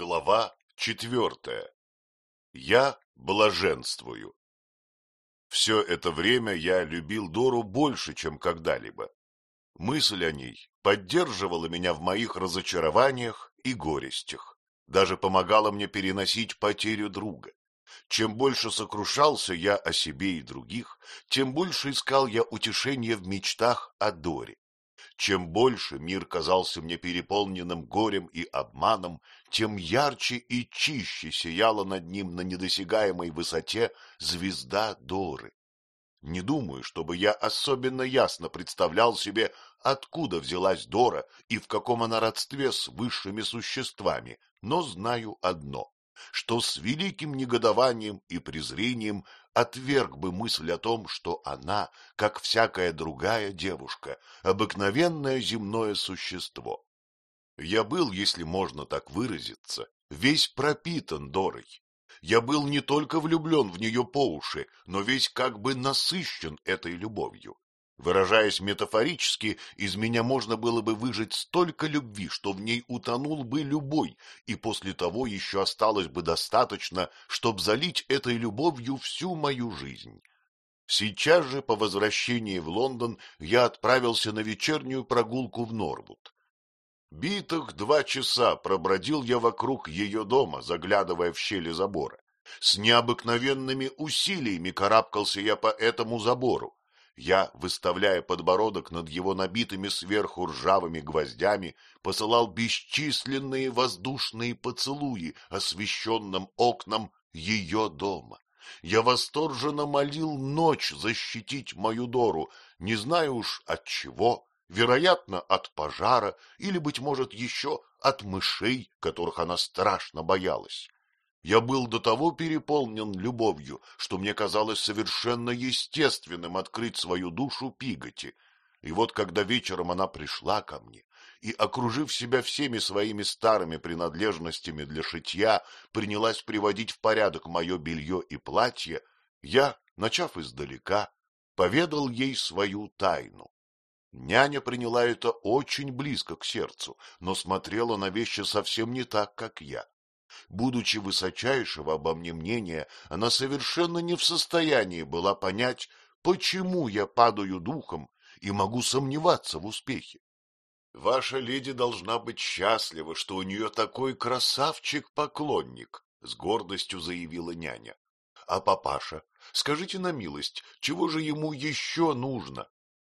Глава четвертая. Я блаженствую. Все это время я любил Дору больше, чем когда-либо. Мысль о ней поддерживала меня в моих разочарованиях и горестях, даже помогала мне переносить потерю друга. Чем больше сокрушался я о себе и других, тем больше искал я утешения в мечтах о Доре. Чем больше мир казался мне переполненным горем и обманом, тем ярче и чище сияла над ним на недосягаемой высоте звезда Доры. Не думаю, чтобы я особенно ясно представлял себе, откуда взялась Дора и в каком она родстве с высшими существами, но знаю одно что с великим негодованием и презрением отверг бы мысль о том, что она, как всякая другая девушка, обыкновенное земное существо. Я был, если можно так выразиться, весь пропитан Дорой. Я был не только влюблен в нее по уши, но весь как бы насыщен этой любовью. Выражаясь метафорически, из меня можно было бы выжать столько любви, что в ней утонул бы любой, и после того еще осталось бы достаточно, чтобы залить этой любовью всю мою жизнь. Сейчас же, по возвращении в Лондон, я отправился на вечернюю прогулку в Норвуд. Битых два часа пробродил я вокруг ее дома, заглядывая в щели забора. С необыкновенными усилиями карабкался я по этому забору я, выставляя подбородок над его набитыми сверху ржавыми гвоздями, посылал бесчисленные воздушные поцелуи освещенным окнам ее дома. Я восторженно молил ночь защитить мою Дору, не знаю уж от чего, вероятно, от пожара или, быть может, еще от мышей, которых она страшно боялась. Я был до того переполнен любовью, что мне казалось совершенно естественным открыть свою душу Пиготи. И вот когда вечером она пришла ко мне и, окружив себя всеми своими старыми принадлежностями для шитья, принялась приводить в порядок мое белье и платье, я, начав издалека, поведал ей свою тайну. Няня приняла это очень близко к сердцу, но смотрела на вещи совсем не так, как я. Будучи высочайшего обо мне мнения, она совершенно не в состоянии была понять, почему я падаю духом и могу сомневаться в успехе. Ваша леди должна быть счастлива, что у нее такой красавчик-поклонник, — с гордостью заявила няня. А папаша, скажите на милость, чего же ему еще нужно?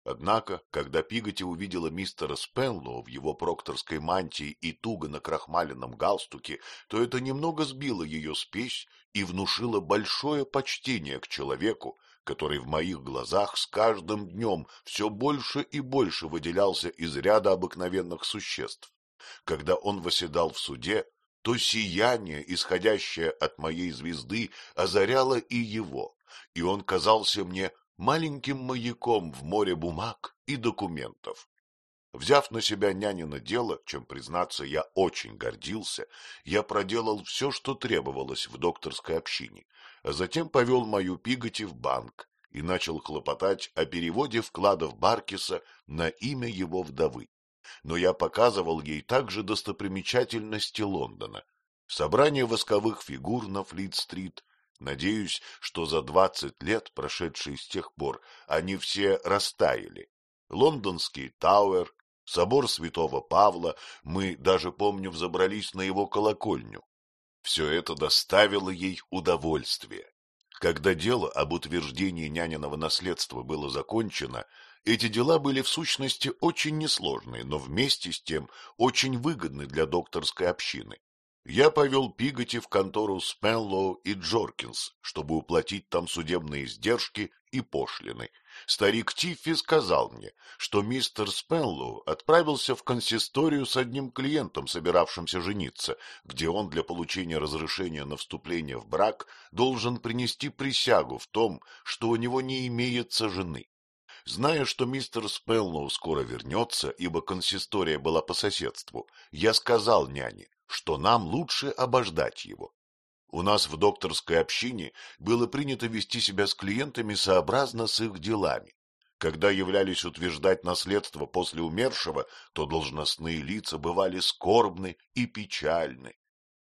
Однако, когда Пиготи увидела мистера Спенлоу в его прокторской мантии и туго на крахмаленном галстуке, то это немного сбило ее спесь и внушило большое почтение к человеку, который в моих глазах с каждым днем все больше и больше выделялся из ряда обыкновенных существ. Когда он восседал в суде, то сияние, исходящее от моей звезды, озаряло и его, и он казался мне маленьким маяком в море бумаг и документов. Взяв на себя нянина дело, чем, признаться, я очень гордился, я проделал все, что требовалось в докторской общине, а затем повел мою Пиготи в банк и начал хлопотать о переводе вкладов Баркиса на имя его вдовы. Но я показывал ей также достопримечательности Лондона, собрание восковых фигур на Флит-стрит, Надеюсь, что за двадцать лет, прошедшие с тех пор, они все растаяли. Лондонский Тауэр, собор святого Павла, мы, даже помню, взобрались на его колокольню. Все это доставило ей удовольствие. Когда дело об утверждении няниного наследства было закончено, эти дела были в сущности очень несложные, но вместе с тем очень выгодны для докторской общины. Я повел Пиготи в контору Спенлоу и Джоркинс, чтобы уплатить там судебные издержки и пошлины. Старик Тиффи сказал мне, что мистер Спенлоу отправился в консисторию с одним клиентом, собиравшимся жениться, где он для получения разрешения на вступление в брак должен принести присягу в том, что у него не имеется жены. Зная, что мистер Спеллоу скоро вернется, ибо консистория была по соседству, я сказал няне, что нам лучше обождать его. У нас в докторской общине было принято вести себя с клиентами сообразно с их делами. Когда являлись утверждать наследство после умершего, то должностные лица бывали скорбны и печальны.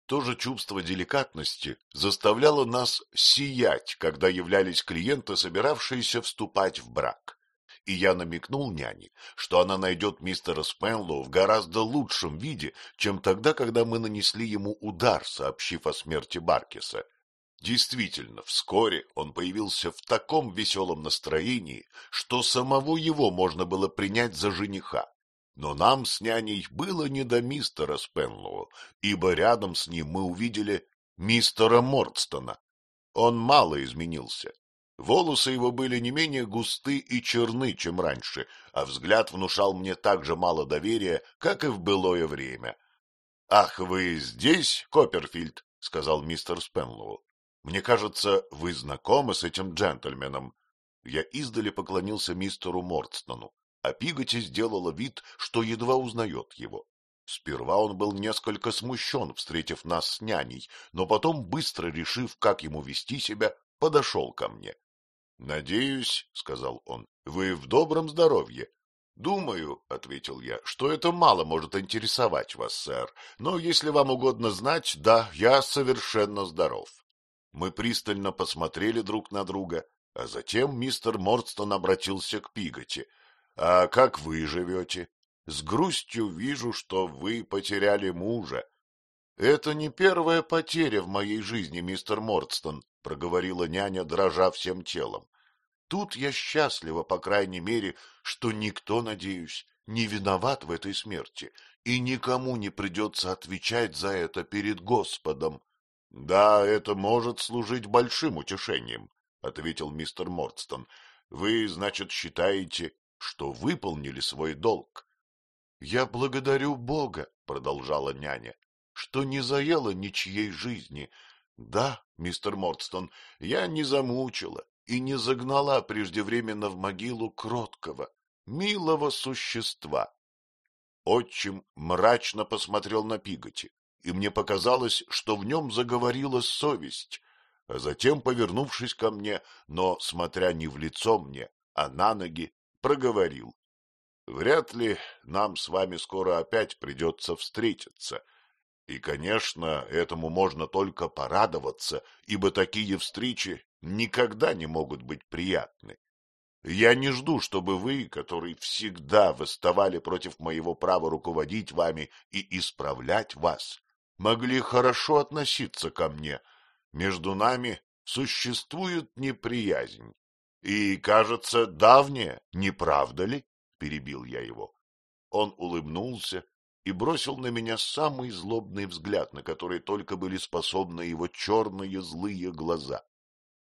То же чувство деликатности заставляло нас сиять, когда являлись клиенты, собиравшиеся вступать в брак. И я намекнул няне, что она найдет мистера Спенлоу в гораздо лучшем виде, чем тогда, когда мы нанесли ему удар, сообщив о смерти Баркиса. Действительно, вскоре он появился в таком веселом настроении, что самого его можно было принять за жениха. Но нам с няней было не до мистера Спенлоу, ибо рядом с ним мы увидели мистера Мордстона. Он мало изменился. Волосы его были не менее густы и черны, чем раньше, а взгляд внушал мне так же мало доверия, как и в былое время. — Ах, вы здесь, Копперфильд? — сказал мистер Спенлоу. — Мне кажется, вы знакомы с этим джентльменом. Я издали поклонился мистеру Мордстону а Пиготи сделала вид, что едва узнает его. Сперва он был несколько смущен, встретив нас с няней, но потом, быстро решив, как ему вести себя, подошел ко мне. — Надеюсь, — сказал он, — вы в добром здоровье. — Думаю, — ответил я, — что это мало может интересовать вас, сэр, но если вам угодно знать, да, я совершенно здоров. Мы пристально посмотрели друг на друга, а затем мистер Мордстон обратился к Пиготи — а как вы живете? С грустью вижу, что вы потеряли мужа. — Это не первая потеря в моей жизни, мистер Мордстон, — проговорила няня, дрожа всем телом. — Тут я счастлива, по крайней мере, что никто, надеюсь, не виноват в этой смерти, и никому не придется отвечать за это перед Господом. — Да, это может служить большим утешением, — ответил мистер Мордстон. — Вы, значит, считаете, что выполнили свой долг. — Я благодарю Бога, — продолжала няня, — что не заела ничьей жизни. Да, мистер Мордстон, я не замучила и не загнала преждевременно в могилу кроткого, милого существа. Отчим мрачно посмотрел на Пиготи, и мне показалось, что в нем заговорила совесть, а затем, повернувшись ко мне, но смотря не в лицо мне, а на ноги, проговорил. Вряд ли нам с вами скоро опять придется встретиться. И, конечно, этому можно только порадоваться, ибо такие встречи никогда не могут быть приятны. Я не жду, чтобы вы, которые всегда восставали против моего права руководить вами и исправлять вас, могли хорошо относиться ко мне. Между нами существует неприязнь. — И, кажется, давняя, не правда ли? — перебил я его. Он улыбнулся и бросил на меня самый злобный взгляд, на который только были способны его черные злые глаза.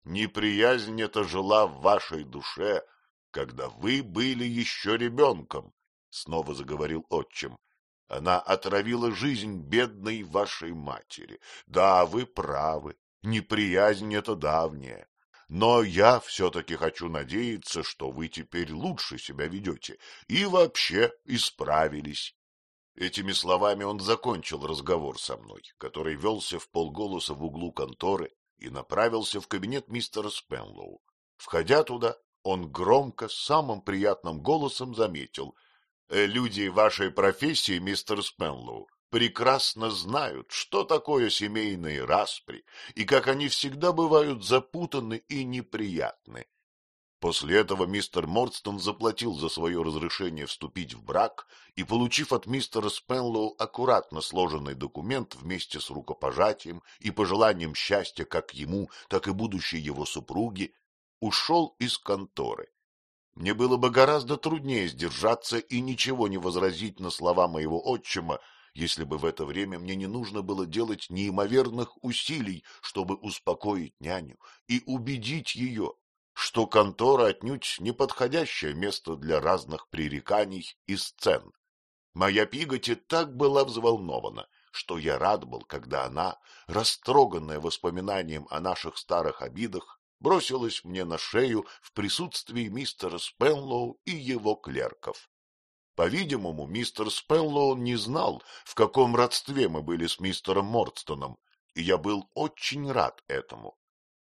Неприязнь эта жила в вашей душе, когда вы были еще ребенком, — снова заговорил отчим. Она отравила жизнь бедной вашей матери. Да, вы правы, неприязнь эта давняя. Но я все-таки хочу надеяться, что вы теперь лучше себя ведете и вообще исправились. Этими словами он закончил разговор со мной, который велся в полголоса в углу конторы и направился в кабинет мистера Спенлоу. Входя туда, он громко, самым приятным голосом заметил. «Э, — Люди вашей профессии, мистер Спенлоу, прекрасно знают, что такое семейные распри и как они всегда бывают запутаны и неприятны. После этого мистер Мордстон заплатил за свое разрешение вступить в брак и, получив от мистера Спенлоу аккуратно сложенный документ вместе с рукопожатием и пожеланием счастья как ему, так и будущей его супруге, ушел из конторы. Мне было бы гораздо труднее сдержаться и ничего не возразить на слова моего отчима, если бы в это время мне не нужно было делать неимоверных усилий, чтобы успокоить няню и убедить ее, что контора отнюдь неподходящее место для разных пререканий и сцен. Моя Пиготи так была взволнована, что я рад был, когда она, растроганная воспоминанием о наших старых обидах, бросилась мне на шею в присутствии мистера Спенлоу и его клерков. По-видимому, мистер Спеллоу не знал, в каком родстве мы были с мистером Мордстоном, и я был очень рад этому.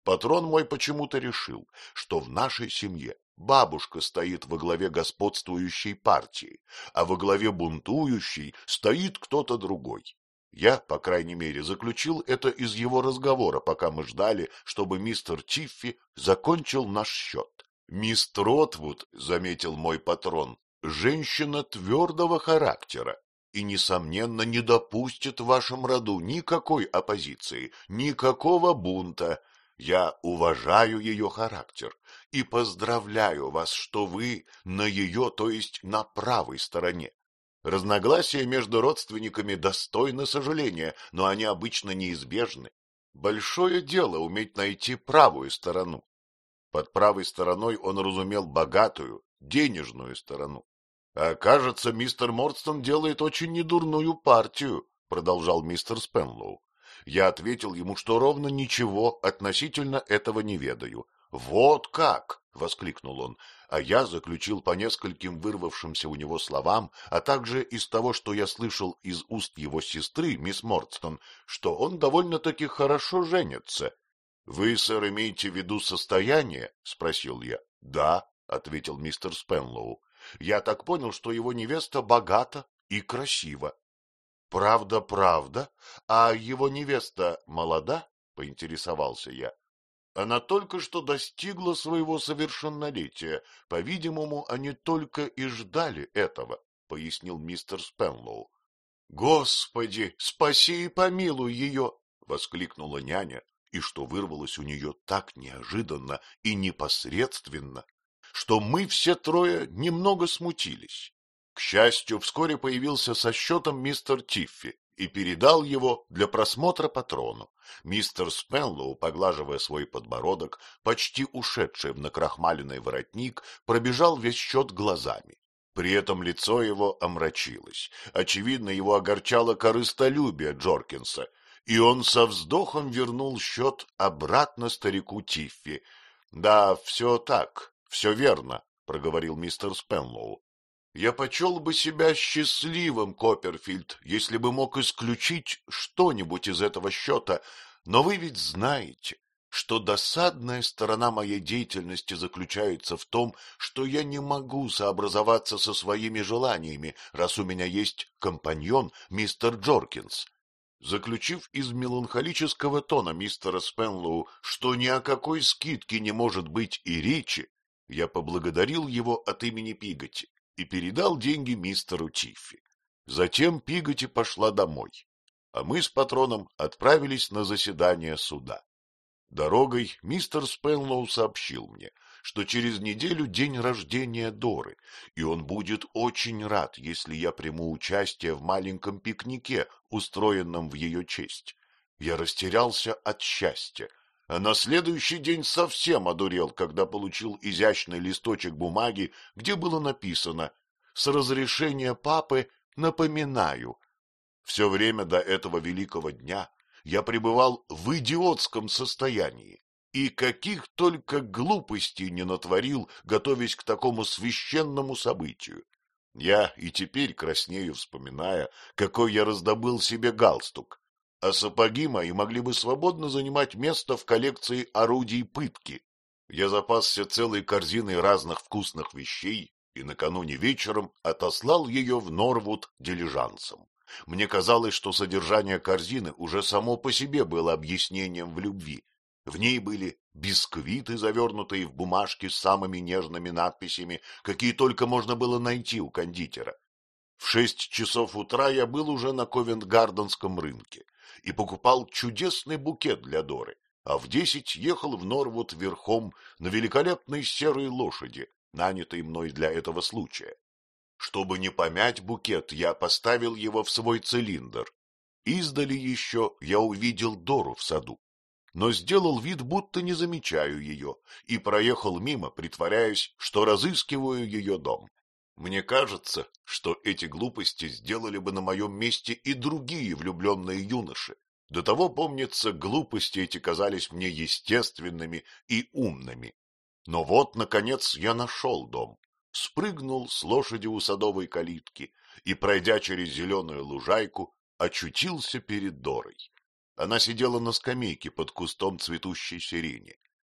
Патрон мой почему-то решил, что в нашей семье бабушка стоит во главе господствующей партии, а во главе бунтующей стоит кто-то другой. Я, по крайней мере, заключил это из его разговора, пока мы ждали, чтобы мистер Тиффи закончил наш счет. — Мистер Ротвуд, — заметил мой патрон, — женщина твердого характера и, несомненно, не допустит в вашем роду никакой оппозиции, никакого бунта. Я уважаю ее характер и поздравляю вас, что вы на ее, то есть на правой стороне. Разногласия между родственниками достойны сожаления, но они обычно неизбежны. Большое дело уметь найти правую сторону. Под правой стороной он разумел богатую, денежную сторону. А кажется, мистер Мордстон делает очень недурную партию, продолжал мистер Спенлоу. Я ответил ему, что ровно ничего относительно этого не ведаю. Вот как! — воскликнул он, а я заключил по нескольким вырвавшимся у него словам, а также из того, что я слышал из уст его сестры, мисс Мордстон, что он довольно-таки хорошо женится. — Вы, сэр, имеете в виду состояние? — спросил я. — Да, — ответил мистер Спенлоу. — Я так понял, что его невеста богата и красива. — Правда, правда. А его невеста молода? — поинтересовался я. Она только что достигла своего совершеннолетия. По-видимому, они только и ждали этого, — пояснил мистер Спенлоу. — Господи, спаси и помилуй ее! — воскликнула няня, и что вырвалось у нее так неожиданно и непосредственно, что мы все трое немного смутились. К счастью, вскоре появился со счетом мистер Тиффи и передал его для просмотра патрону. Мистер Спенлоу, поглаживая свой подбородок, почти ушедший в накрахмаленный воротник, пробежал весь счет глазами. При этом лицо его омрачилось. Очевидно, его огорчало корыстолюбие Джоркинса, и он со вздохом вернул счет обратно старику Тиффи. — Да, все так, все верно, — проговорил мистер Спенлоу. Я почел бы себя счастливым, Копперфильд, если бы мог исключить что-нибудь из этого счета, но вы ведь знаете, что досадная сторона моей деятельности заключается в том, что я не могу сообразоваться со своими желаниями, раз у меня есть компаньон мистер Джоркинс. Заключив из меланхолического тона мистера Спенлоу, что ни о какой скидке не может быть и речи, я поблагодарил его от имени Пиготи и передал деньги мистеру Тиффи. Затем Пиготи пошла домой, а мы с патроном отправились на заседание суда. Дорогой мистер Спенлоу сообщил мне, что через неделю день рождения Доры, и он будет очень рад, если я приму участие в маленьком пикнике, устроенном в ее честь. Я растерялся от счастья, а на следующий день совсем одурел, когда получил изящный листочек бумаги, где было написано «С разрешения папы напоминаю». Все время до этого великого дня я пребывал в идиотском состоянии, и каких только глупостей не натворил, готовясь к такому священному событию. Я и теперь краснею, вспоминая, какой я раздобыл себе галстук, а сапоги мои могли бы свободно занимать место в коллекции орудий пытки. Я запасся целой корзиной разных вкусных вещей и накануне вечером отослал ее в Норвуд дилижансом. Мне казалось, что содержание корзины уже само по себе было объяснением в любви. В ней были бисквиты, завернутые в бумажки с самыми нежными надписями, какие только можно было найти у кондитера. В шесть часов утра я был уже на Ковент-Гарденском рынке и покупал чудесный букет для Доры, а в десять ехал в Норвуд верхом на великолепной серой лошади, нанятой мной для этого случая. Чтобы не помять букет, я поставил его в свой цилиндр. Издали еще я увидел Дору в саду, но сделал вид, будто не замечаю ее, и проехал мимо, притворяясь, что разыскиваю ее дом. Мне кажется, что эти глупости сделали бы на моем месте и другие влюбленные юноши. До того, помнится, глупости эти казались мне естественными и умными. Но вот, наконец, я нашел дом, спрыгнул с лошади у садовой калитки и, пройдя через зеленую лужайку, очутился перед Дорой. Она сидела на скамейке под кустом цветущей сирени.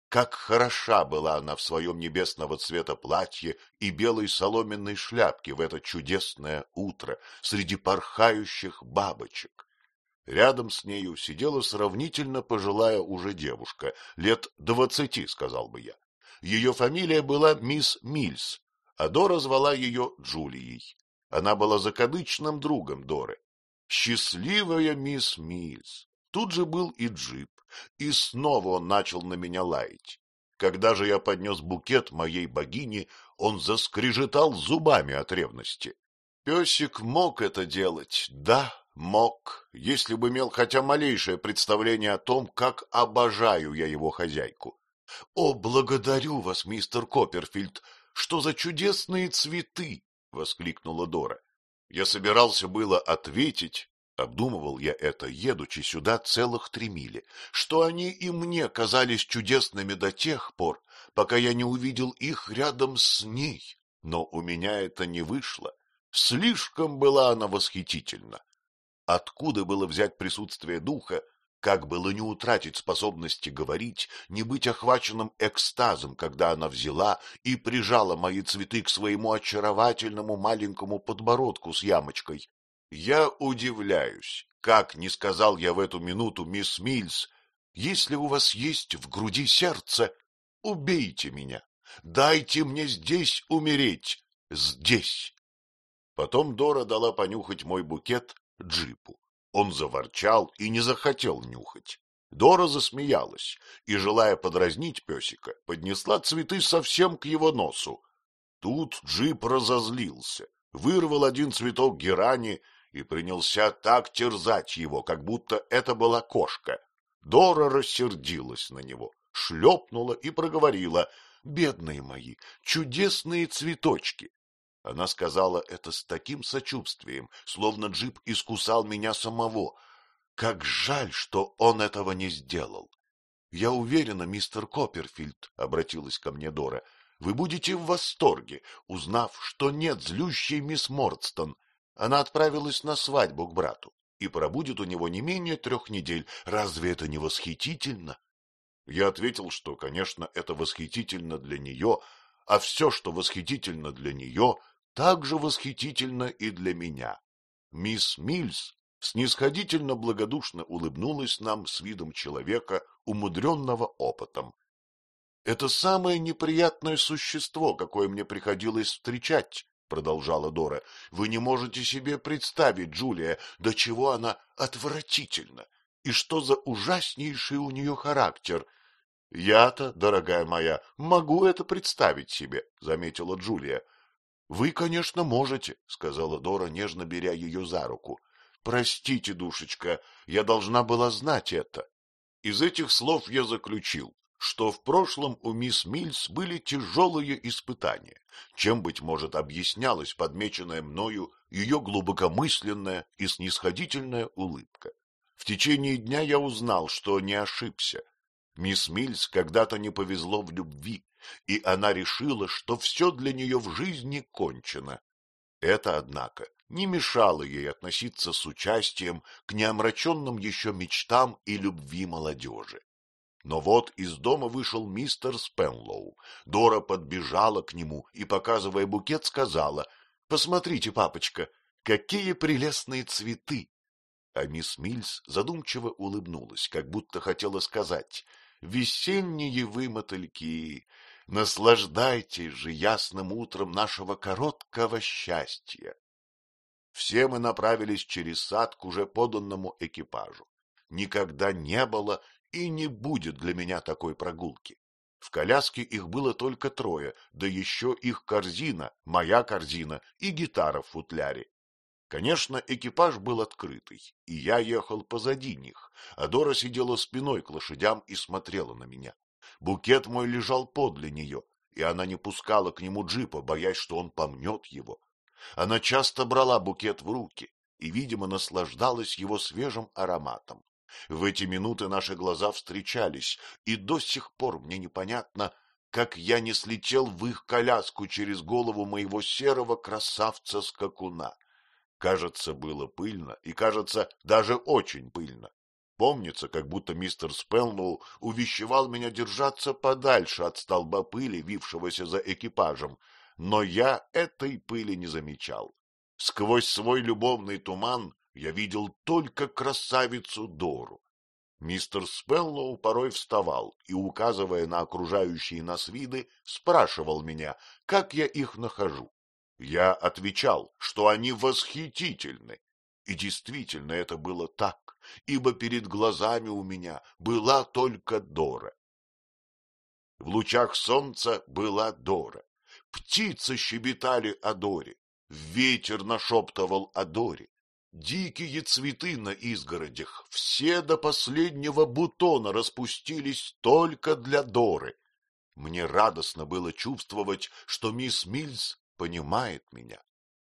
Как хороша была она в своем небесного цвета платье и белой соломенной шляпке в это чудесное утро среди порхающих бабочек. Рядом с нею сидела сравнительно пожилая уже девушка, лет двадцати, сказал бы я. Ее фамилия была мисс Мильс, а Дора звала ее Джулией. Она была закадычным другом Доры. Счастливая мисс Мильс. Тут же был и джип, и снова он начал на меня лаять. Когда же я поднес букет моей богине, он заскрежетал зубами от ревности. Песик мог это делать, да, мог, если бы имел хотя малейшее представление о том, как обожаю я его хозяйку. — О, благодарю вас, мистер Копперфильд, что за чудесные цветы! — воскликнула Дора. Я собирался было ответить, обдумывал я это, едучи сюда целых три мили, что они и мне казались чудесными до тех пор, пока я не увидел их рядом с ней. Но у меня это не вышло. Слишком была она восхитительна. Откуда было взять присутствие духа, как было не утратить способности говорить, не быть охваченным экстазом, когда она взяла и прижала мои цветы к своему очаровательному маленькому подбородку с ямочкой. Я удивляюсь, как не сказал я в эту минуту мисс Мильс, если у вас есть в груди сердце, убейте меня, дайте мне здесь умереть, здесь. Потом Дора дала понюхать мой букет джипу. Он заворчал и не захотел нюхать. Дора засмеялась и, желая подразнить песика, поднесла цветы совсем к его носу. Тут джип разозлился, вырвал один цветок герани и принялся так терзать его, как будто это была кошка. Дора рассердилась на него, шлепнула и проговорила — Бедные мои, чудесные цветочки! Она сказала это с таким сочувствием, словно джип искусал меня самого. Как жаль, что он этого не сделал. — Я уверена, мистер Копперфильд, — обратилась ко мне Дора, — вы будете в восторге, узнав, что нет злющей мисс Мордстон. Она отправилась на свадьбу к брату и пробудет у него не менее трех недель. Разве это не восхитительно? Я ответил, что, конечно, это восхитительно для нее, а все, что восхитительно для нее, так же восхитительно и для меня. Мисс Мильс снисходительно благодушно улыбнулась нам с видом человека, умудренного опытом. — Это самое неприятное существо, какое мне приходилось встречать, — продолжала Дора. — Вы не можете себе представить, Джулия, до чего она отвратительна, и что за ужаснейший у нее характер. — Я-то, дорогая моя, могу это представить себе, — заметила Джулия. — Вы, конечно, можете, — сказала Дора, нежно беря ее за руку. — Простите, душечка, я должна была знать это. Из этих слов я заключил, что в прошлом у мисс Мильс были тяжелые испытания, чем, быть может, объяснялась подмеченная мною ее глубокомысленная и снисходительная улыбка. В течение дня я узнал, что не ошибся. Мисс Мильс когда-то не повезло в любви, и она решила, что все для нее в жизни кончено. Это, однако, не мешало ей относиться с участием к неомраченным еще мечтам и любви молодежи. Но вот из дома вышел мистер Спенлоу. Дора подбежала к нему и, показывая букет, сказала, — Посмотрите, папочка, какие прелестные цветы! А мисс Мильс задумчиво улыбнулась, как будто хотела сказать, — Весенние вы мотыльки, Наслаждайтесь же ясным утром нашего короткого счастья. Все мы направились через сад к уже поданному экипажу. Никогда не было и не будет для меня такой прогулки. В коляске их было только трое, да еще их корзина, моя корзина и гитара в футляре. Конечно, экипаж был открытый, и я ехал позади них, а Дора сидела спиной к лошадям и смотрела на меня. Букет мой лежал подле нее, и она не пускала к нему джипа, боясь, что он помнет его. Она часто брала букет в руки и, видимо, наслаждалась его свежим ароматом. В эти минуты наши глаза встречались, и до сих пор мне непонятно, как я не слетел в их коляску через голову моего серого красавца-скакуна. Кажется, было пыльно, и, кажется, даже очень пыльно. Помнится, как будто мистер Спелмоу увещевал меня держаться подальше от столба пыли, вившегося за экипажем, но я этой пыли не замечал. Сквозь свой любовный туман я видел только красавицу Дору. Мистер Спеллоу порой вставал и, указывая на окружающие нас виды, спрашивал меня, как я их нахожу. Я отвечал, что они восхитительны. И действительно это было так, ибо перед глазами у меня была только Дора. В лучах солнца была Дора. Птицы щебетали о Доре, ветер нашептывал о Доре. Дикие цветы на изгородях, все до последнего бутона распустились только для Доры. Мне радостно было чувствовать, что мисс Мильс понимает меня.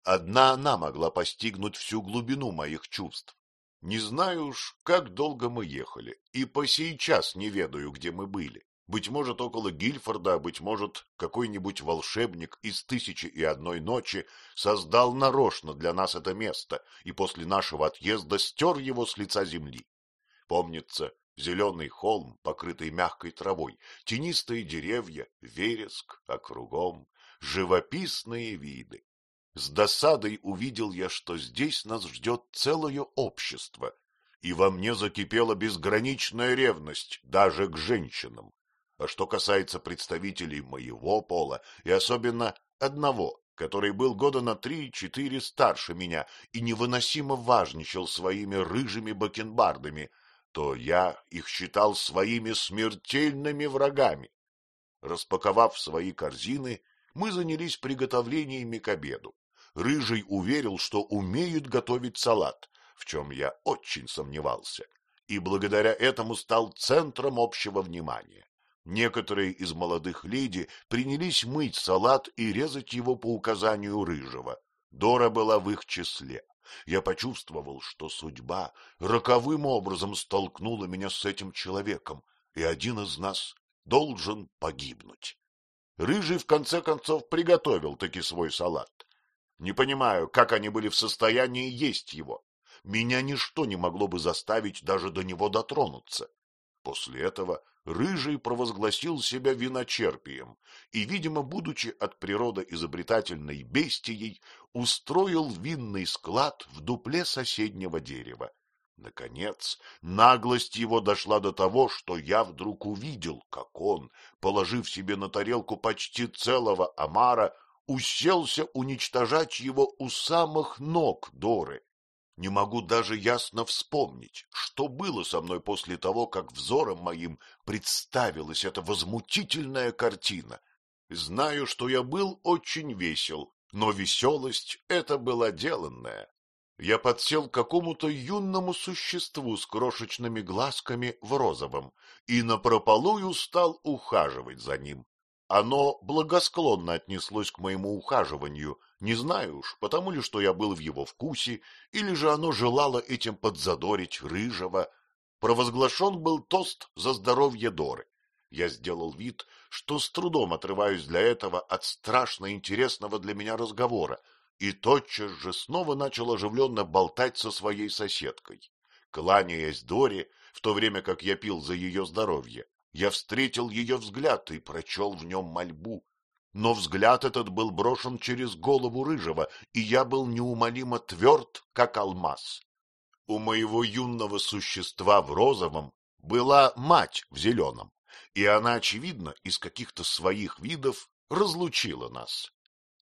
Одна она могла постигнуть всю глубину моих чувств. Не знаю уж, как долго мы ехали, и по сей час не ведаю, где мы были. Быть может, около Гильфорда, быть может, какой-нибудь волшебник из «Тысячи и одной ночи» создал нарочно для нас это место и после нашего отъезда стер его с лица земли. Помнится, зеленый холм, покрытый мягкой травой, тенистые деревья, вереск, а кругом живописные виды. С досадой увидел я, что здесь нас ждет целое общество, и во мне закипела безграничная ревность даже к женщинам. А что касается представителей моего пола, и особенно одного, который был года на три-четыре старше меня и невыносимо важничал своими рыжими бакенбардами, то я их считал своими смертельными врагами. Распаковав свои корзины, мы занялись приготовлениями к обеду. Рыжий уверил, что умеет готовить салат, в чем я очень сомневался, и благодаря этому стал центром общего внимания. Некоторые из молодых леди принялись мыть салат и резать его по указанию Рыжего. Дора была в их числе. Я почувствовал, что судьба роковым образом столкнула меня с этим человеком, и один из нас должен погибнуть. Рыжий в конце концов приготовил таки свой салат. Не понимаю, как они были в состоянии есть его. Меня ничто не могло бы заставить даже до него дотронуться. После этого Рыжий провозгласил себя виночерпием и, видимо, будучи от природы изобретательной бестией, устроил винный склад в дупле соседнего дерева. Наконец, наглость его дошла до того, что я вдруг увидел, как он, положив себе на тарелку почти целого омара, уселся уничтожать его у самых ног Доры. Не могу даже ясно вспомнить, что было со мной после того, как взором моим представилась эта возмутительная картина. Знаю, что я был очень весел, но веселость эта была деланная. Я подсел к какому-то юному существу с крошечными глазками в розовом и напропалую стал ухаживать за ним. Оно благосклонно отнеслось к моему ухаживанию, не знаю уж, потому ли, что я был в его вкусе, или же оно желало этим подзадорить рыжего. Провозглашен был тост за здоровье Доры. Я сделал вид, что с трудом отрываюсь для этого от страшно интересного для меня разговора, и тотчас же снова начал оживленно болтать со своей соседкой. Кланяясь Доре, в то время как я пил за ее здоровье, я встретил ее взгляд и прочел в нем мольбу. Но взгляд этот был брошен через голову рыжего, и я был неумолимо тверд, как алмаз. У моего юного существа в розовом была мать в зеленом, и она, очевидно, из каких-то своих видов разлучила нас.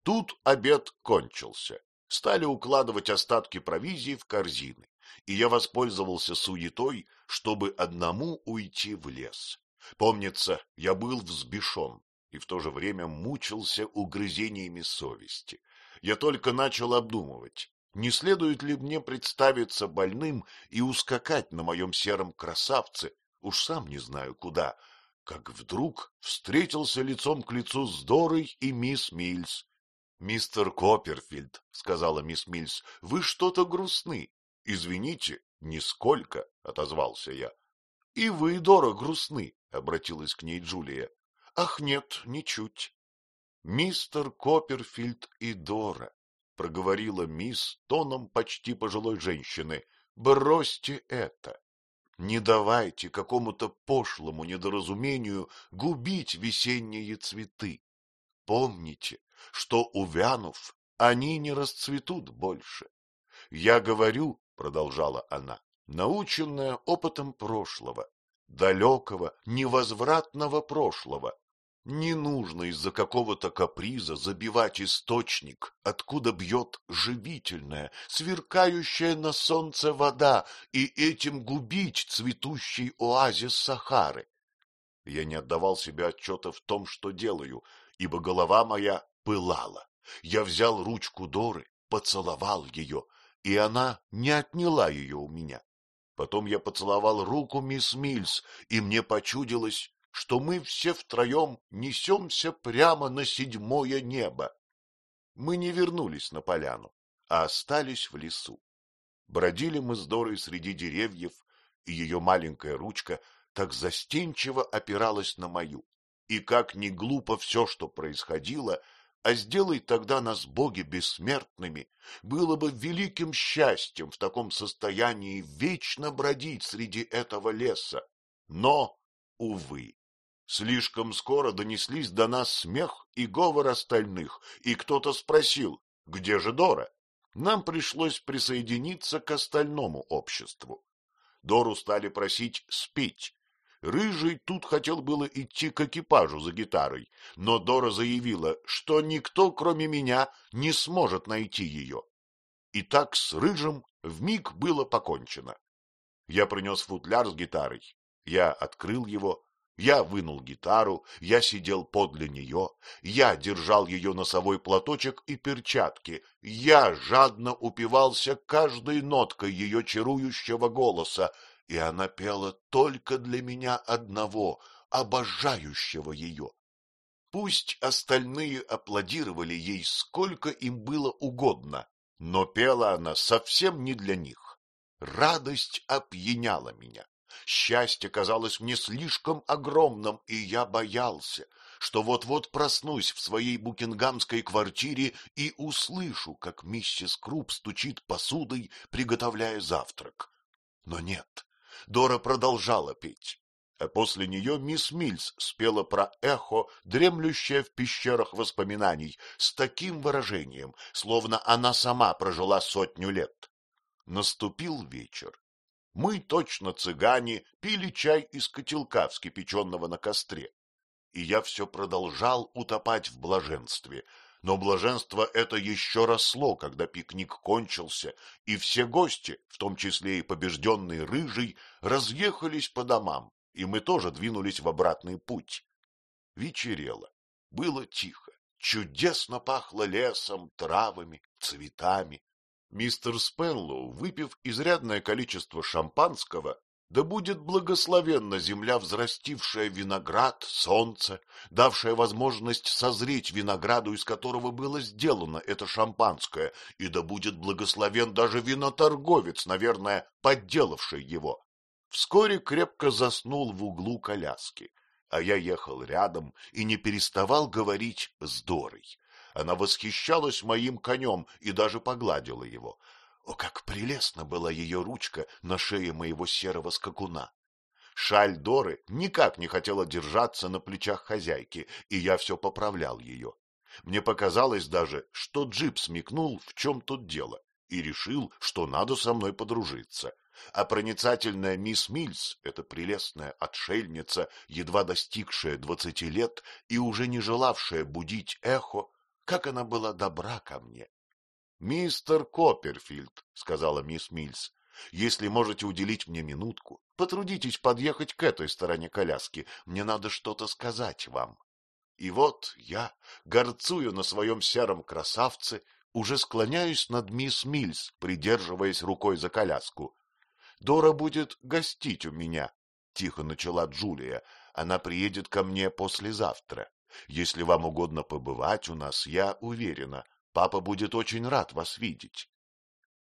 Тут обед кончился. Стали укладывать остатки провизии в корзины, и я воспользовался суетой, чтобы одному уйти в лес. Помнится, я был взбешен и в то же время мучился угрызениями совести. Я только начал обдумывать, не следует ли мне представиться больным и ускакать на моем сером красавце, уж сам не знаю куда, как вдруг встретился лицом к лицу с Дорой и мисс Мильс. — Мистер Копперфильд, — сказала мисс Мильс, — вы что-то грустны. — Извините, нисколько, — отозвался я. — И вы, Дора, грустны, — обратилась к ней Джулия. — Ах, нет, ничуть. — Мистер Копперфильд и Дора, — проговорила мисс тоном почти пожилой женщины, — бросьте это. Не давайте какому-то пошлому недоразумению губить весенние цветы. Помните, что, увянув, они не расцветут больше. Я говорю — продолжала она, — наученная опытом прошлого, далекого, невозвратного прошлого. Не нужно из-за какого-то каприза забивать источник, откуда бьет живительная, сверкающая на солнце вода, и этим губить цветущий оазис Сахары. Я не отдавал себе отчета в том, что делаю, ибо голова моя пылала. Я взял ручку Доры, поцеловал ее, и она не отняла ее у меня. Потом я поцеловал руку мисс Мильс, и мне почудилось, что мы все втроем несемся прямо на седьмое небо. Мы не вернулись на поляну, а остались в лесу. Бродили мы с Дорой среди деревьев, и ее маленькая ручка так застенчиво опиралась на мою. И как ни глупо все, что происходило, а сделай тогда нас боги бессмертными, было бы великим счастьем в таком состоянии вечно бродить среди этого леса. Но, увы, слишком скоро донеслись до нас смех и говор остальных, и кто-то спросил, где же Дора? Нам пришлось присоединиться к остальному обществу. Дору стали просить спеть, Рыжий тут хотел было идти к экипажу за гитарой, но Дора заявила, что никто, кроме меня, не сможет найти ее. И так с Рыжим вмиг было покончено. Я принес футляр с гитарой, я открыл его, я вынул гитару, я сидел подле нее, я держал ее носовой платочек и перчатки, я жадно упивался каждой ноткой ее чарующего голоса, и она пела только для меня одного, обожающего ее. Пусть остальные аплодировали ей сколько им было угодно, но пела она совсем не для них. Радость опьяняла меня. Счастье казалось мне слишком огромным, и я боялся, что вот-вот проснусь в своей букингамской квартире и услышу, как миссис Круп стучит посудой, приготовляя завтрак. Но нет, Дора продолжала петь, а после нее мисс Мильс спела про эхо, дремлющее в пещерах воспоминаний, с таким выражением, словно она сама прожила сотню лет. Наступил вечер. Мы, точно цыгане, пили чай из котелка, вскипяченного на костре. И я все продолжал утопать в блаженстве, но блаженство это еще росло, когда пикник кончился, и все гости, в том числе и побежденный рыжий, разъехались по домам, и мы тоже двинулись в обратный путь. Вечерело, было тихо, чудесно пахло лесом, травами, цветами. Мистер Спенлоу, выпив изрядное количество шампанского, да будет благословенна земля, взрастившая виноград, солнце, давшая возможность созреть винограду, из которого было сделано это шампанское, и да будет благословен даже виноторговец, наверное, подделавший его. Вскоре крепко заснул в углу коляски, а я ехал рядом и не переставал говорить с Дорой. Она восхищалась моим конем и даже погладила его, о, как прелестно была ее ручка на шее моего серого скакуна! Шаль Доры никак не хотела держаться на плечах хозяйки, и я все поправлял ее. Мне показалось даже, что Джип смекнул, в чем тут дело, и решил, что надо со мной подружиться. А проницательная мисс Мильс, эта прелестная отшельница, едва достигшая двадцати лет и уже не желавшая будить эхо, как она была добра ко мне. Мистер Копперфильд, — сказала мисс Мильс, — если можете уделить мне минутку, потрудитесь подъехать к этой стороне коляски, мне надо что-то сказать вам. И вот я, горцую на своем сером красавце, уже склоняюсь над мисс Мильс, придерживаясь рукой за коляску. Дора будет гостить у меня, — тихо начала Джулия. Она приедет ко мне послезавтра. Если вам угодно побывать у нас, я уверена, Папа будет очень рад вас видеть.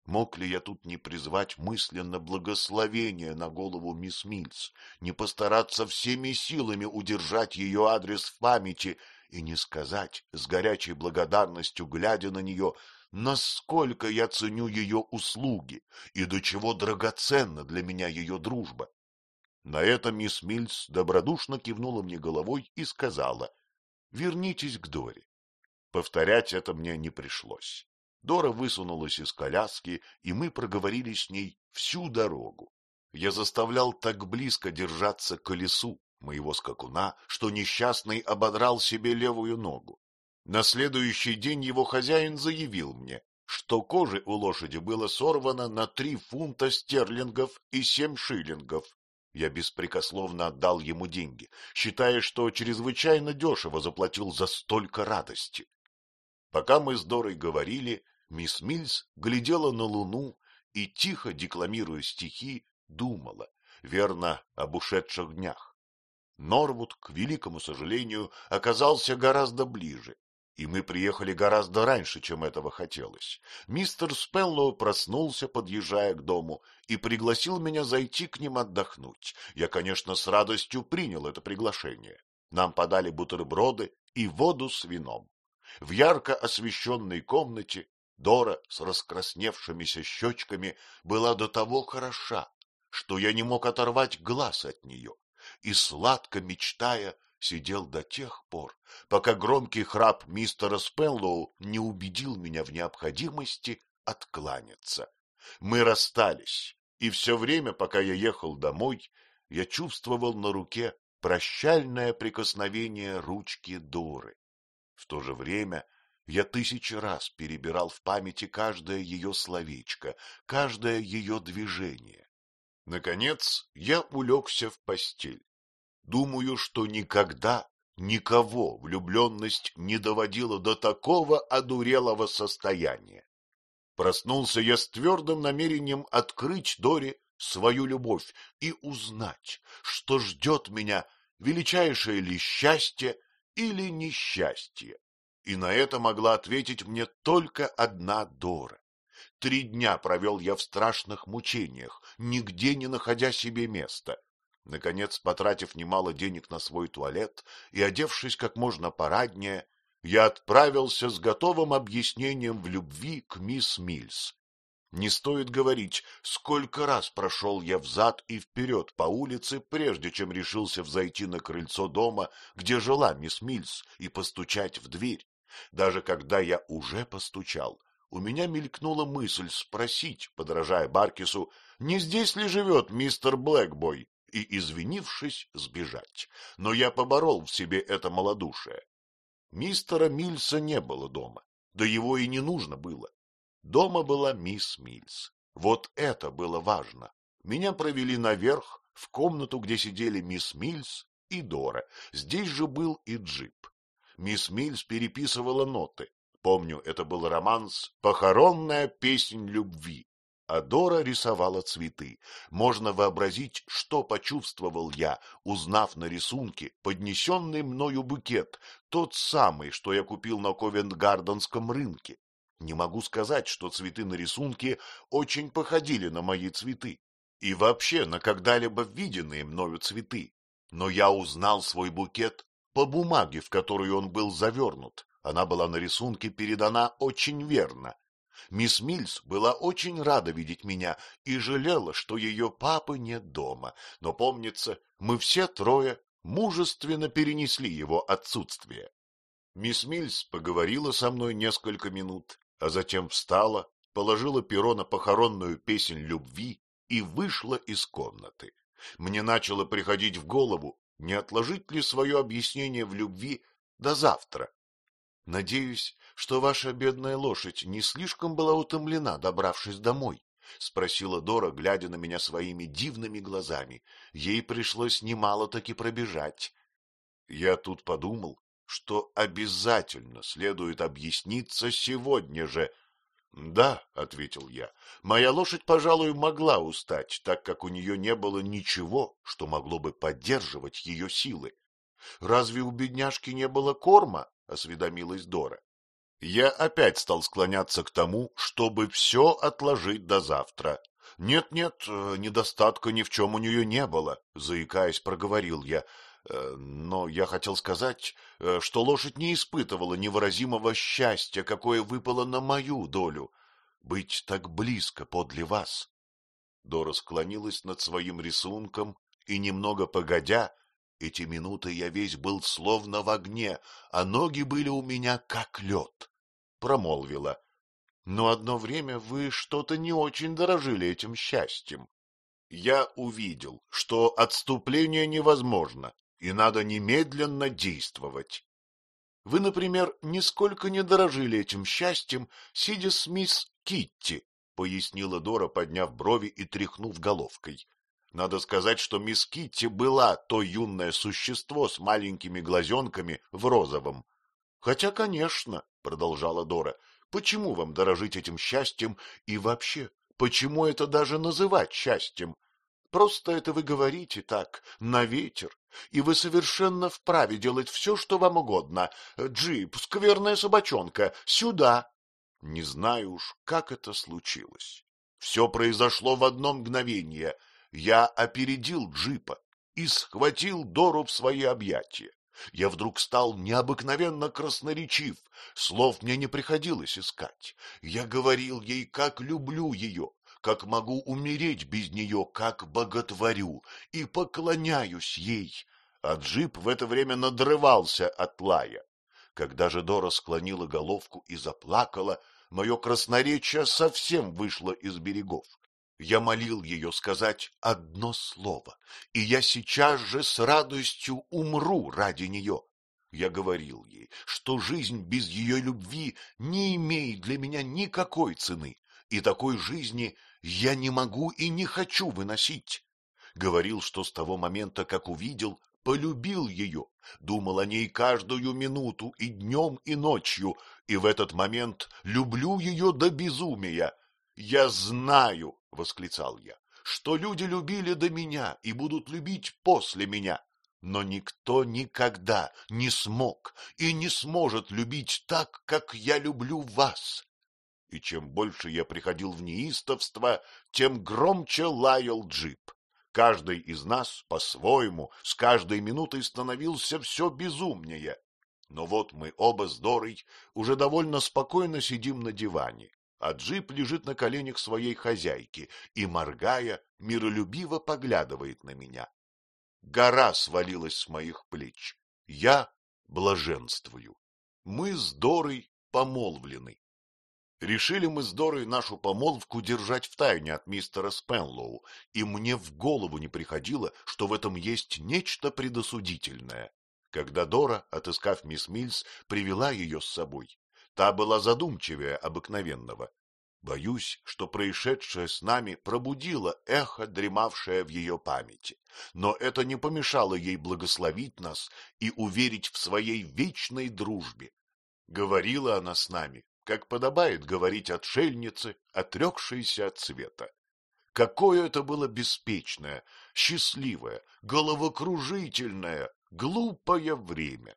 Мог ли я тут не призвать мысленно благословение на голову мисс Мильс, не постараться всеми силами удержать ее адрес в памяти и не сказать с горячей благодарностью, глядя на нее, насколько я ценю ее услуги и до чего драгоценна для меня ее дружба? На это мисс Мильс добродушно кивнула мне головой и сказала, — Вернитесь к Доре. Повторять это мне не пришлось. Дора высунулась из коляски, и мы проговорили с ней всю дорогу. Я заставлял так близко держаться к колесу моего скакуна, что несчастный ободрал себе левую ногу. На следующий день его хозяин заявил мне, что кожи у лошади было сорвано на три фунта стерлингов и семь шиллингов. Я беспрекословно отдал ему деньги, считая, что чрезвычайно дешево заплатил за столько радости. Пока мы с Дорой говорили, мисс Мильс глядела на луну и, тихо декламируя стихи, думала, верно, об ушедших днях. Норвуд, к великому сожалению, оказался гораздо ближе, и мы приехали гораздо раньше, чем этого хотелось. Мистер Спеллоу проснулся, подъезжая к дому, и пригласил меня зайти к ним отдохнуть. Я, конечно, с радостью принял это приглашение. Нам подали бутерброды и воду с вином. В ярко освещенной комнате Дора с раскрасневшимися щечками была до того хороша, что я не мог оторвать глаз от нее, и, сладко мечтая, сидел до тех пор, пока громкий храп мистера Спенлоу не убедил меня в необходимости откланяться. Мы расстались, и все время, пока я ехал домой, я чувствовал на руке прощальное прикосновение ручки Доры. В то же время я тысячи раз перебирал в памяти каждое ее словечко, каждое ее движение. Наконец я улегся в постель. Думаю, что никогда никого влюбленность не доводила до такого одурелого состояния. Проснулся я с твердым намерением открыть Доре свою любовь и узнать, что ждет меня величайшее ли счастье или несчастье. И на это могла ответить мне только одна Дора. Три дня провел я в страшных мучениях, нигде не находя себе места. Наконец, потратив немало денег на свой туалет и одевшись как можно параднее, я отправился с готовым объяснением в любви к мисс Мильс. Не стоит говорить, сколько раз прошел я взад и вперед по улице, прежде чем решился взойти на крыльцо дома, где жила мисс Мильс, и постучать в дверь. Даже когда я уже постучал, у меня мелькнула мысль спросить, подражая Баркису, не здесь ли живет мистер Блэкбой, и, извинившись, сбежать. Но я поборол в себе это малодушие. Мистера Мильса не было дома, да его и не нужно было. Дома была мисс Мильс. Вот это было важно. Меня провели наверх, в комнату, где сидели мисс Мильс и Дора. Здесь же был и джип. Мисс Мильс переписывала ноты. Помню, это был романс «Похоронная песнь любви». А Дора рисовала цветы. Можно вообразить, что почувствовал я, узнав на рисунке поднесенный мною букет, тот самый, что я купил на Ковент-Гарденском рынке. Не могу сказать, что цветы на рисунке очень походили на мои цветы и вообще на когда-либо виденные мною цветы. Но я узнал свой букет по бумаге, в которую он был завернут. Она была на рисунке передана очень верно. Мисс Мильс была очень рада видеть меня и жалела, что ее папы нет дома, но, помнится, мы все трое мужественно перенесли его отсутствие. Мисс Мильс поговорила со мной несколько минут, а затем встала, положила перо на похоронную песнь любви и вышла из комнаты. Мне начало приходить в голову, не отложить ли свое объяснение в любви до завтра. Надеюсь, что ваша бедная лошадь не слишком была утомлена, добравшись домой? — спросила Дора, глядя на меня своими дивными глазами. Ей пришлось немало-таки пробежать. Я тут подумал, что обязательно следует объясниться сегодня же. — Да, — ответил я, — моя лошадь, пожалуй, могла устать, так как у нее не было ничего, что могло бы поддерживать ее силы. — Разве у бедняжки не было корма? — осведомилась Дора. Я опять стал склоняться к тому, чтобы все отложить до завтра. Нет-нет, э, недостатка ни в чем у нее не было, — заикаясь, проговорил я. Э, но я хотел сказать, э, что лошадь не испытывала невыразимого счастья, какое выпало на мою долю — быть так близко подле вас. Дора склонилась над своим рисунком и, немного погодя, эти минуты я весь был словно в огне, а ноги были у меня как лед. Промолвила. но одно время вы что-то не очень дорожили этим счастьем. Я увидел, что отступление невозможно, и надо немедленно действовать. Вы, например, нисколько не дорожили этим счастьем, сидя с мисс Китти, — пояснила Дора, подняв брови и тряхнув головкой. Надо сказать, что мисс Китти была то юное существо с маленькими глазенками в розовом. — Хотя, конечно, — продолжала Дора, — почему вам дорожить этим счастьем и вообще, почему это даже называть счастьем? Просто это вы говорите так, на ветер, и вы совершенно вправе делать все, что вам угодно. Джип, скверная собачонка, сюда. Не знаю уж, как это случилось. Все произошло в одно мгновение. Я опередил джипа и схватил Дору в свои объятия. Я вдруг стал необыкновенно красноречив, слов мне не приходилось искать. Я говорил ей, как люблю ее, как могу умереть без нее, как боготворю и поклоняюсь ей. А джип в это время надрывался от лая. Когда же Дора склонила головку и заплакала, мое красноречие совсем вышло из берегов. Я молил ее сказать одно слово, и я сейчас же с радостью умру ради нее. Я говорил ей, что жизнь без ее любви не имеет для меня никакой цены, и такой жизни я не могу и не хочу выносить. Говорил, что с того момента, как увидел, полюбил ее, думал о ней каждую минуту и днем, и ночью, и в этот момент люблю ее до безумия. «Я знаю», — восклицал я, — «что люди любили до меня и будут любить после меня, но никто никогда не смог и не сможет любить так, как я люблю вас и чем больше я приходил в неистовство, тем громче лаял джип. Каждый из нас, по-своему, с каждой минутой становился все безумнее. Но вот мы оба с Дорой уже довольно спокойно сидим на диване, а джип лежит на коленях своей хозяйки и, моргая, миролюбиво поглядывает на меня. Гора свалилась с моих плеч. Я блаженствую. Мы с Дорой помолвлены. Решили мы с Дорой нашу помолвку держать в тайне от мистера Спенлоу, и мне в голову не приходило, что в этом есть нечто предосудительное. Когда Дора, отыскав мисс Мильс, привела ее с собой, та была задумчивее обыкновенного. Боюсь, что происшедшее с нами пробудило эхо, дремавшее в ее памяти, но это не помешало ей благословить нас и уверить в своей вечной дружбе. Говорила она с нами как подобает говорить отшельнице, отрекшейся от света. Какое это было беспечное, счастливое, головокружительное, глупое время!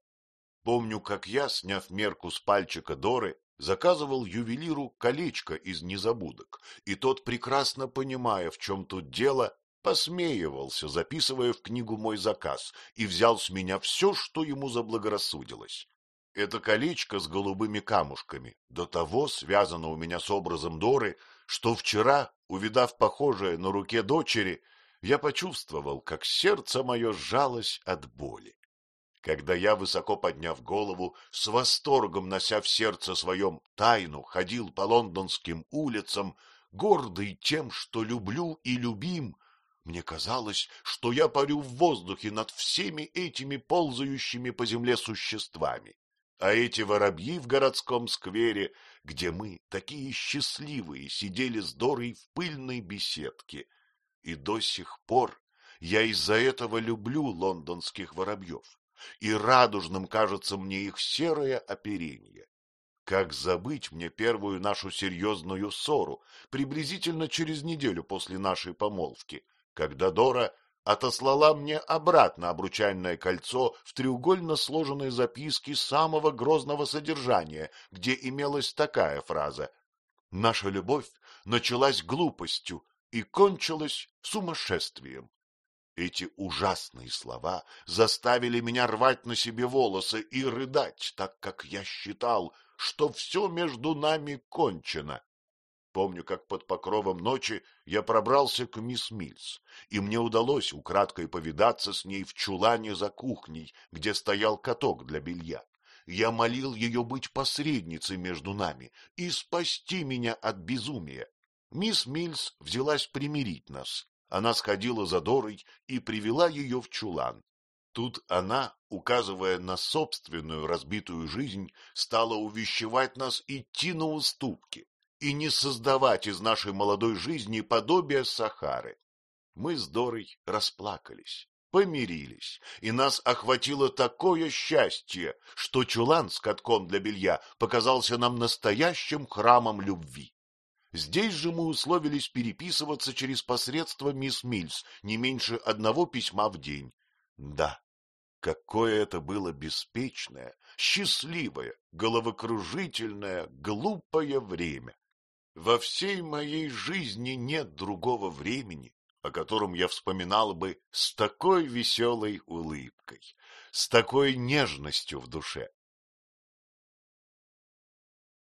Помню, как я, сняв мерку с пальчика Доры, заказывал ювелиру колечко из незабудок, и тот, прекрасно понимая, в чем тут дело, посмеивался, записывая в книгу мой заказ, и взял с меня все, что ему заблагорассудилось. Это колечко с голубыми камушками до того связано у меня с образом Доры, что вчера, увидав похожее на руке дочери, я почувствовал, как сердце мое сжалось от боли. Когда я, высоко подняв голову, с восторгом нося в сердце своем тайну, ходил по лондонским улицам, гордый тем, что люблю и любим, мне казалось, что я парю в воздухе над всеми этими ползающими по земле существами а эти воробьи в городском сквере, где мы, такие счастливые, сидели с Дорой в пыльной беседке. И до сих пор я из-за этого люблю лондонских воробьев, и радужным кажется мне их серое оперение. Как забыть мне первую нашу серьезную ссору, приблизительно через неделю после нашей помолвки, когда Дора отослала мне обратно обручальное кольцо в треугольно сложенной записке самого грозного содержания, где имелась такая фраза «Наша любовь началась глупостью и кончилась сумасшествием». Эти ужасные слова заставили меня рвать на себе волосы и рыдать, так как я считал, что все между нами кончено. Помню, как под покровом ночи я пробрался к мисс Мильс, и мне удалось украдкой повидаться с ней в чулане за кухней, где стоял каток для белья. я молил ее быть посредницей между нами и спасти меня от безумия. Мисс Мильс взялась примирить нас. Она сходила за Дорой и привела ее в чулан. Тут она, указывая на собственную разбитую жизнь, стала увещевать нас идти на уступки и не создавать из нашей молодой жизни подобия Сахары. Мы с Дорой расплакались, помирились, и нас охватило такое счастье, что чулан с катком для белья показался нам настоящим храмом любви. Здесь же мы условились переписываться через посредство мисс Мильс не меньше одного письма в день. Да, какое это было беспечное, счастливое, головокружительное, глупое время! Во всей моей жизни нет другого времени, о котором я вспоминал бы с такой веселой улыбкой, с такой нежностью в душе.